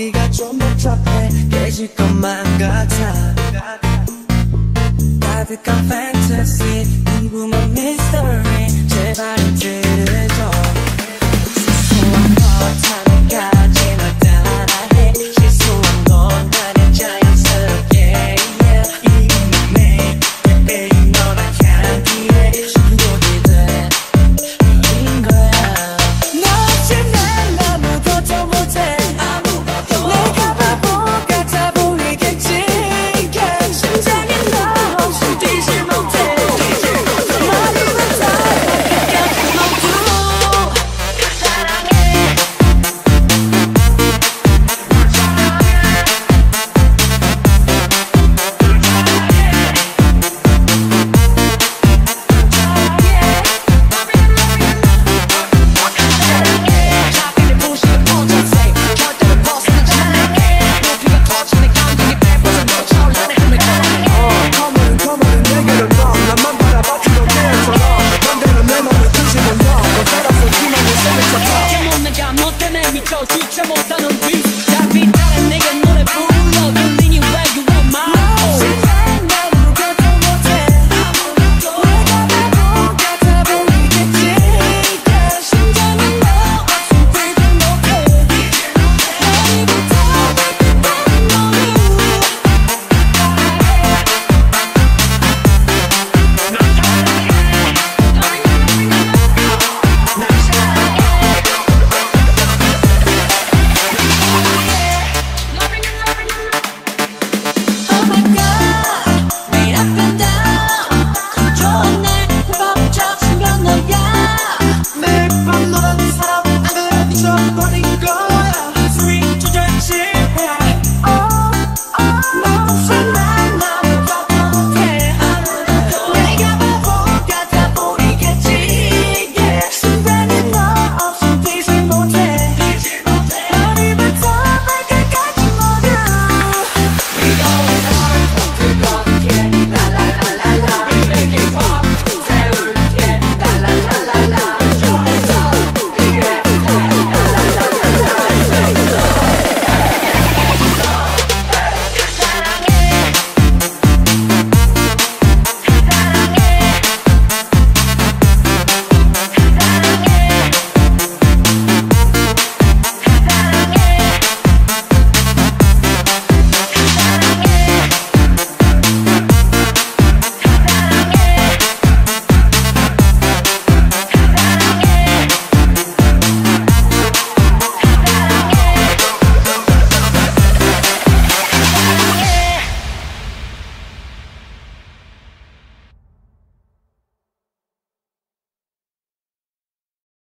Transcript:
네가 좀 복잡해 깨질 것만 같아 가득한 fantasy 궁금한 mystery 제발